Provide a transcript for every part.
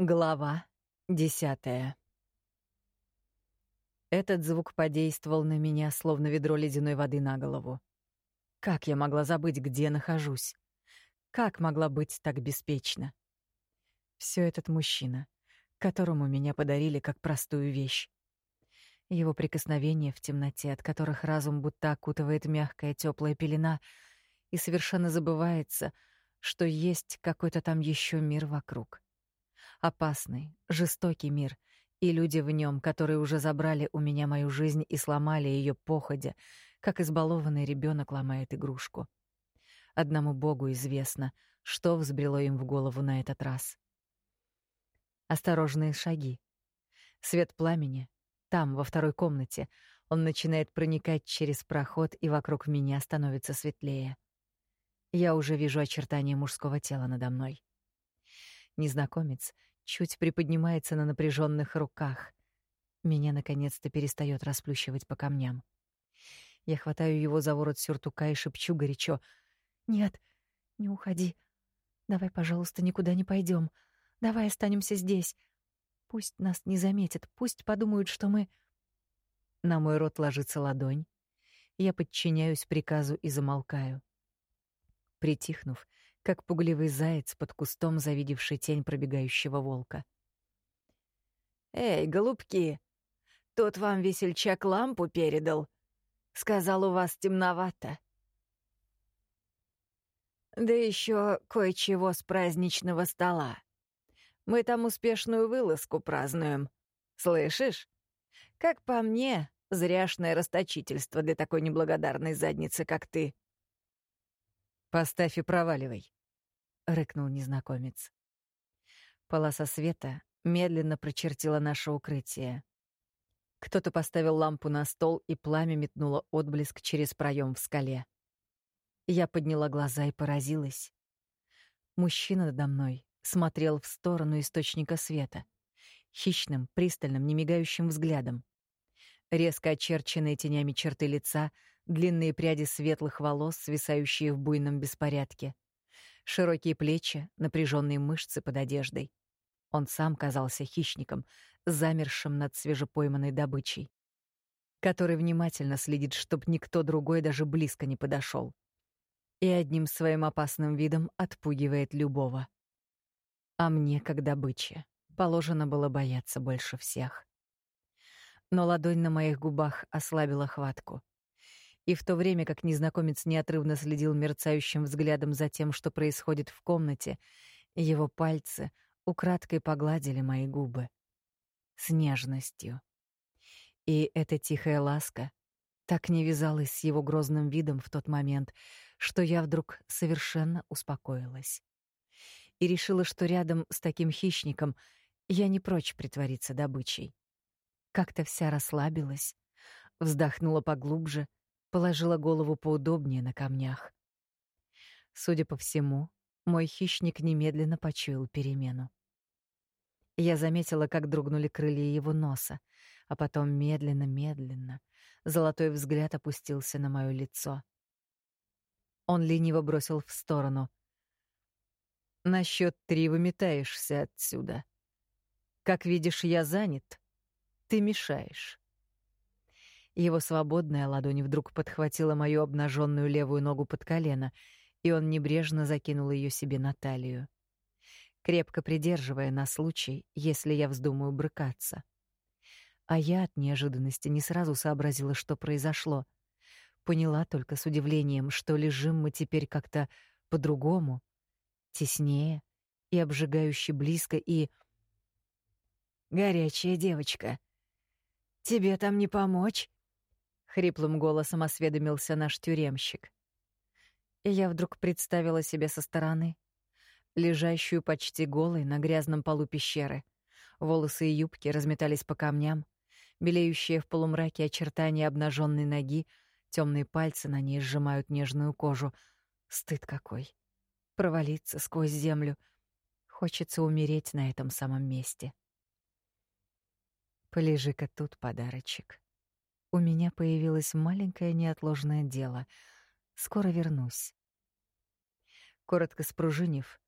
Глава десятая. Этот звук подействовал на меня, словно ведро ледяной воды на голову. Как я могла забыть, где нахожусь? Как могла быть так беспечна? Все этот мужчина, которому меня подарили как простую вещь. Его прикосновения в темноте, от которых разум будто окутывает мягкая теплая пелена, и совершенно забывается, что есть какой-то там еще мир вокруг. Опасный, жестокий мир, и люди в нем, которые уже забрали у меня мою жизнь и сломали ее походя, как избалованный ребенок ломает игрушку. Одному Богу известно, что взбрело им в голову на этот раз. Осторожные шаги. Свет пламени. Там, во второй комнате. Он начинает проникать через проход, и вокруг меня становится светлее. Я уже вижу очертания мужского тела надо мной. Незнакомец чуть приподнимается на напряженных руках. Меня наконец-то перестает расплющивать по камням. Я хватаю его за ворот сюртука и шепчу горячо: "Нет, не уходи. Давай, пожалуйста, никуда не пойдем. Давай останемся здесь. Пусть нас не заметят, пусть подумают, что мы На мой рот ложится ладонь. Я подчиняюсь приказу и замолкаю. Притихнув, как пугливый заяц под кустом, завидевший тень пробегающего волка. «Эй, голубки, тут вам весельчак лампу передал. Сказал, у вас темновато. Да еще кое-чего с праздничного стола. Мы там успешную вылазку празднуем. Слышишь? Как по мне, зряшное расточительство для такой неблагодарной задницы, как ты». «Поставь и проваливай», рыкнул незнакомец. Полоса света медленно прочертила наше укрытие. Кто-то поставил лампу на стол, и пламя метнуло отблеск через проем в скале. Я подняла глаза и поразилась. Мужчина надо мной смотрел в сторону источника света, хищным, пристальным, немигающим взглядом. Резко очерченные тенями черты лица, длинные пряди светлых волос, свисающие в буйном беспорядке — Широкие плечи, напряженные мышцы под одеждой. Он сам казался хищником, замершим над свежепойманной добычей, который внимательно следит, чтоб никто другой даже близко не подошел, и одним своим опасным видом отпугивает любого. А мне, как добыче, положено было бояться больше всех. Но ладонь на моих губах ослабила хватку. И в то время как незнакомец неотрывно следил мерцающим взглядом за тем, что происходит в комнате, его пальцы украдкой погладили мои губы с нежностью. И эта тихая ласка так не вязалась с его грозным видом в тот момент, что я вдруг совершенно успокоилась. И решила, что рядом с таким хищником я не прочь притвориться добычей. Как-то вся расслабилась, вздохнула поглубже — положила голову поудобнее на камнях. Судя по всему, мой хищник немедленно почуял перемену. Я заметила, как дрогнули крылья его носа, а потом медленно-медленно золотой взгляд опустился на моё лицо. Он лениво бросил в сторону. «На счёт три выметаешься отсюда. Как видишь, я занят. Ты мешаешь». Его свободная ладонь вдруг подхватила мою обнаженную левую ногу под колено, и он небрежно закинул ее себе на талию, крепко придерживая на случай, если я вздумаю брыкаться. А я от неожиданности не сразу сообразила, что произошло. Поняла только с удивлением, что лежим мы теперь как-то по-другому, теснее и обжигающе близко, и... «Горячая девочка, тебе там не помочь?» Хриплым голосом осведомился наш тюремщик. И я вдруг представила себе со стороны, лежащую почти голой на грязном полу пещеры. Волосы и юбки разметались по камням, белеющие в полумраке очертания обнаженной ноги, темные пальцы на ней сжимают нежную кожу. Стыд какой! Провалиться сквозь землю. Хочется умереть на этом самом месте. Полежи-ка тут, подарочек у меня появилось маленькое неотложное дело. Скоро вернусь. Коротко спружинив,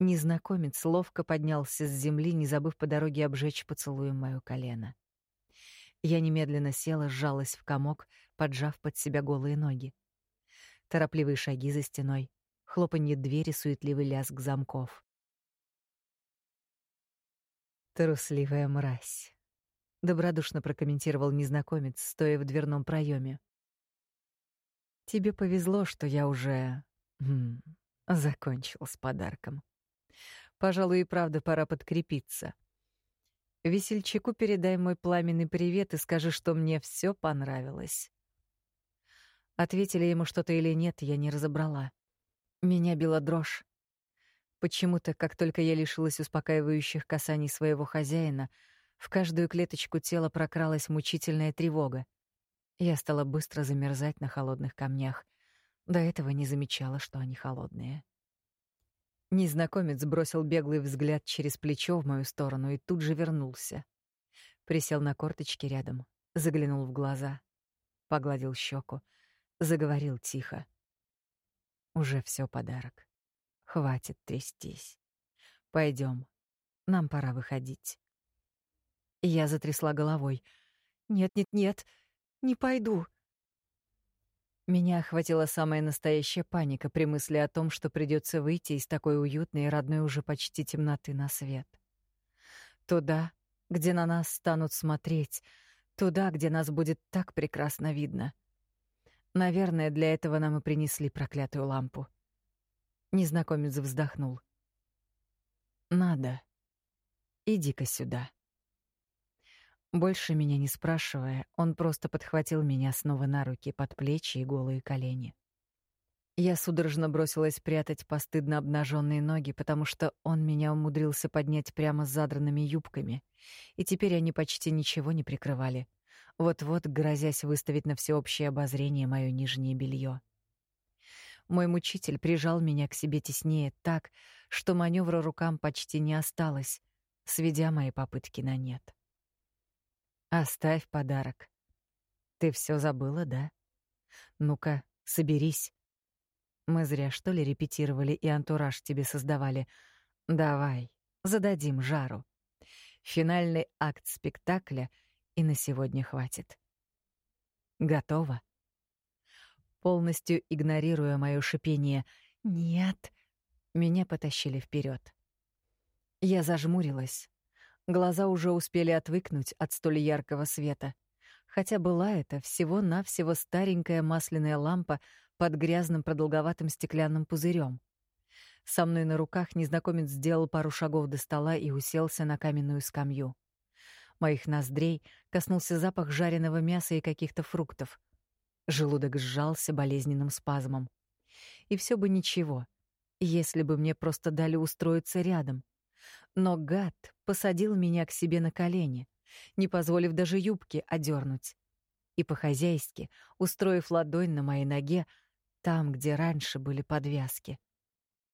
Незнакомец ловко поднялся с земли, не забыв по дороге обжечь поцелуем моё колено. Я немедленно села, сжалась в комок, поджав под себя голые ноги. Торопливые шаги за стеной, хлопанье двери, суетливый лязг замков. «Трусливая мразь», — добродушно прокомментировал незнакомец, стоя в дверном проеме. «Тебе повезло, что я уже... М закончил с подарком. Пожалуй, и правда пора подкрепиться. Весельчаку передай мой пламенный привет и скажи, что мне все понравилось». Ответили ему что-то или нет, я не разобрала. Меня била дрожь. Почему-то, как только я лишилась успокаивающих касаний своего хозяина, в каждую клеточку тела прокралась мучительная тревога. Я стала быстро замерзать на холодных камнях. До этого не замечала, что они холодные. Незнакомец бросил беглый взгляд через плечо в мою сторону и тут же вернулся. Присел на корточки рядом, заглянул в глаза, погладил щеку, заговорил тихо. Уже все подарок. Хватит трястись. Пойдем. Нам пора выходить. Я затрясла головой. Нет, нет, нет. Не пойду. Меня охватила самая настоящая паника при мысли о том, что придется выйти из такой уютной и родной уже почти темноты на свет. Туда, где на нас станут смотреть, туда, где нас будет так прекрасно видно. Наверное, для этого нам и принесли проклятую лампу. Незнакомец вздохнул. «Надо. Иди-ка сюда». Больше меня не спрашивая, он просто подхватил меня снова на руки под плечи и голые колени. Я судорожно бросилась прятать постыдно обнаженные ноги, потому что он меня умудрился поднять прямо с задранными юбками, и теперь они почти ничего не прикрывали, вот-вот грозясь выставить на всеобщее обозрение моё нижнее белье. Мой мучитель прижал меня к себе теснее так, что маневра рукам почти не осталось, сведя мои попытки на нет. Оставь подарок. Ты все забыла, да? Ну-ка, соберись. Мы зря что ли репетировали и антураж тебе создавали. Давай, зададим жару. Финальный акт спектакля, и на сегодня хватит. Готово? полностью игнорируя моё шипение «Нет», меня потащили вперед. Я зажмурилась. Глаза уже успели отвыкнуть от столь яркого света, хотя была это всего-навсего старенькая масляная лампа под грязным продолговатым стеклянным пузырем. Со мной на руках незнакомец сделал пару шагов до стола и уселся на каменную скамью. Моих ноздрей коснулся запах жареного мяса и каких-то фруктов — Желудок сжался болезненным спазмом. И все бы ничего, если бы мне просто дали устроиться рядом. Но гад посадил меня к себе на колени, не позволив даже юбки одернуть. И по-хозяйски, устроив ладонь на моей ноге, там, где раньше были подвязки,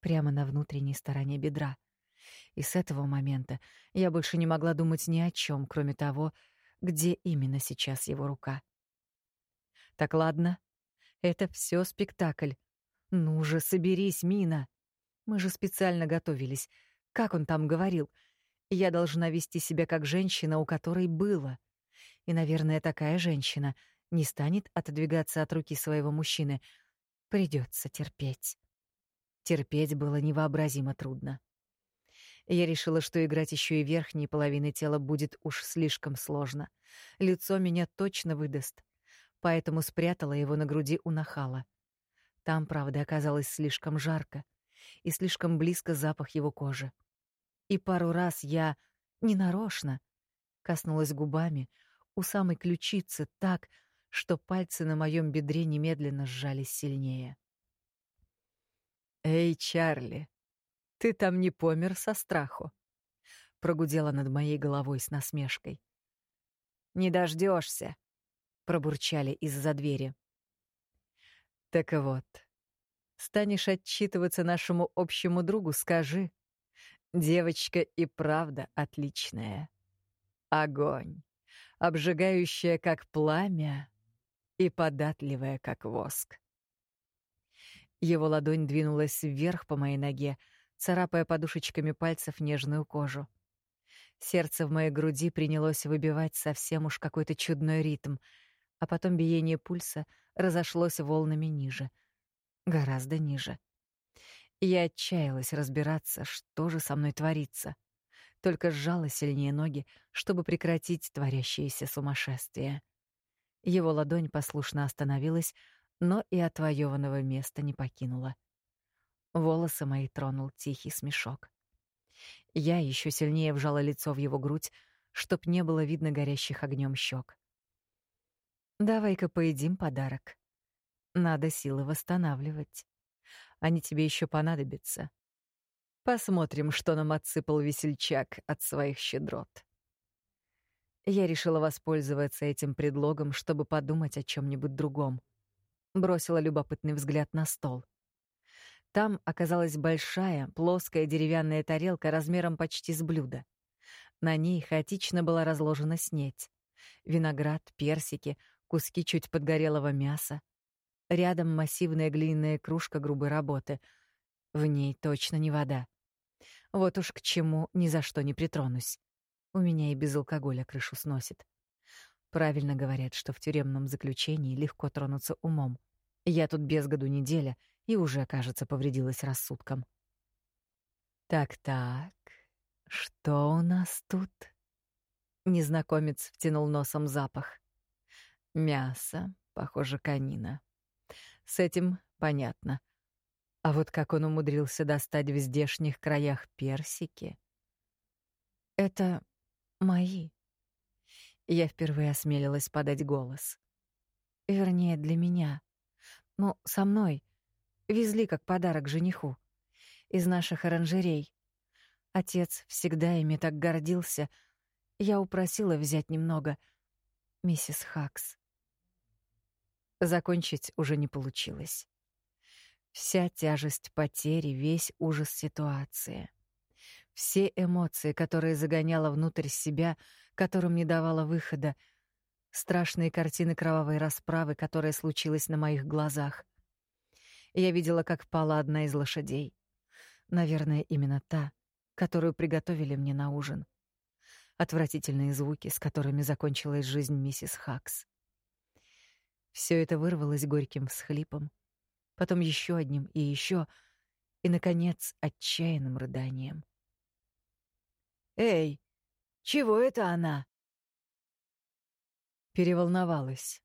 прямо на внутренней стороне бедра. И с этого момента я больше не могла думать ни о чем, кроме того, где именно сейчас его рука. Так ладно, это все спектакль. Ну же, соберись, Мина. Мы же специально готовились. Как он там говорил? Я должна вести себя как женщина, у которой было. И, наверное, такая женщина не станет отодвигаться от руки своего мужчины. Придется терпеть. Терпеть было невообразимо трудно. Я решила, что играть еще и верхней половины тела будет уж слишком сложно. Лицо меня точно выдаст поэтому спрятала его на груди у нахала. Там, правда, оказалось слишком жарко и слишком близко запах его кожи. И пару раз я ненарочно коснулась губами у самой ключицы так, что пальцы на моем бедре немедленно сжались сильнее. «Эй, Чарли, ты там не помер со страху?» — прогудела над моей головой с насмешкой. «Не дождешься, пробурчали из-за двери. Так вот, станешь отчитываться нашему общему другу, скажи. Девочка и правда отличная. Огонь, обжигающая как пламя и податливая как воск. Его ладонь двинулась вверх по моей ноге, царапая подушечками пальцев нежную кожу. Сердце в моей груди принялось выбивать совсем уж какой-то чудной ритм, а потом биение пульса разошлось волнами ниже, гораздо ниже. Я отчаялась разбираться, что же со мной творится. Только сжала сильнее ноги, чтобы прекратить творящееся сумасшествие. Его ладонь послушно остановилась, но и отвоеванного места не покинула. Волосы мои тронул тихий смешок. Я еще сильнее вжала лицо в его грудь, чтоб не было видно горящих огнем щек. Давай-ка поедим подарок. Надо силы восстанавливать. Они тебе еще понадобятся. Посмотрим, что нам отсыпал весельчак от своих щедрот. Я решила воспользоваться этим предлогом, чтобы подумать о чем нибудь другом. Бросила любопытный взгляд на стол. Там оказалась большая, плоская деревянная тарелка размером почти с блюдо. На ней хаотично была разложена снеть. Виноград, персики, куски чуть подгорелого мяса. Рядом массивная глиняная кружка грубой работы. В ней точно не вода. Вот уж к чему ни за что не притронусь. У меня и без алкоголя крышу сносит. Правильно говорят, что в тюремном заключении легко тронуться умом. Я тут без году неделя — и уже, кажется, повредилась рассудком. Так-так, что у нас тут? Незнакомец втянул носом запах. Мясо, похоже, канина. С этим понятно. А вот как он умудрился достать в здешних краях персики? Это мои. Я впервые осмелилась подать голос. Вернее, для меня. Ну, со мной. Везли как подарок жениху. Из наших оранжерей. Отец всегда ими так гордился. Я упросила взять немного. Миссис Хакс. Закончить уже не получилось. Вся тяжесть потери, весь ужас ситуации. Все эмоции, которые загоняла внутрь себя, которым не давала выхода. Страшные картины кровавой расправы, которая случилась на моих глазах. Я видела, как пала одна из лошадей. Наверное, именно та, которую приготовили мне на ужин. Отвратительные звуки, с которыми закончилась жизнь миссис Хакс. Все это вырвалось горьким всхлипом, потом еще одним и еще, и, наконец, отчаянным рыданием. «Эй, чего это она?» Переволновалась.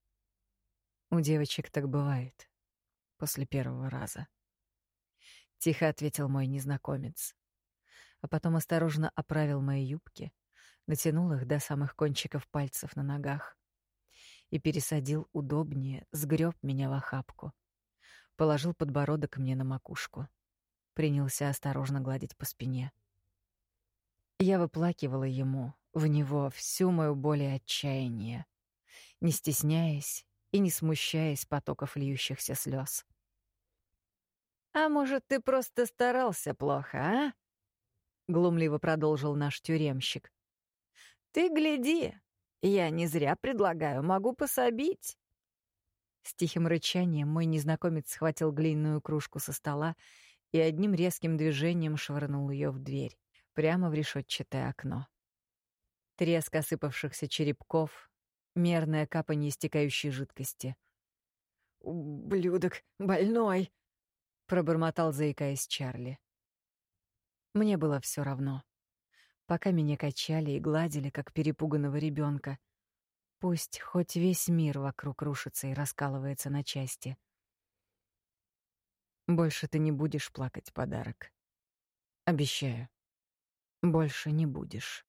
У девочек так бывает после первого раза. Тихо ответил мой незнакомец. А потом осторожно оправил мои юбки, натянул их до самых кончиков пальцев на ногах и пересадил удобнее, сгреб меня в охапку. Положил подбородок мне на макушку. Принялся осторожно гладить по спине. Я выплакивала ему, в него, всю мою боль и отчаяние, не стесняясь и не смущаясь потоков льющихся слез. «А может, ты просто старался плохо, а?» — глумливо продолжил наш тюремщик. «Ты гляди, я не зря предлагаю, могу пособить». С тихим рычанием мой незнакомец схватил глиняную кружку со стола и одним резким движением швырнул ее в дверь, прямо в решетчатое окно. Треск осыпавшихся черепков, мерное капание истекающей жидкости. «Ублюдок, больной!» — пробормотал, заикаясь Чарли. Мне было все равно. Пока меня качали и гладили, как перепуганного ребенка, пусть хоть весь мир вокруг рушится и раскалывается на части. Больше ты не будешь плакать подарок. Обещаю. Больше не будешь.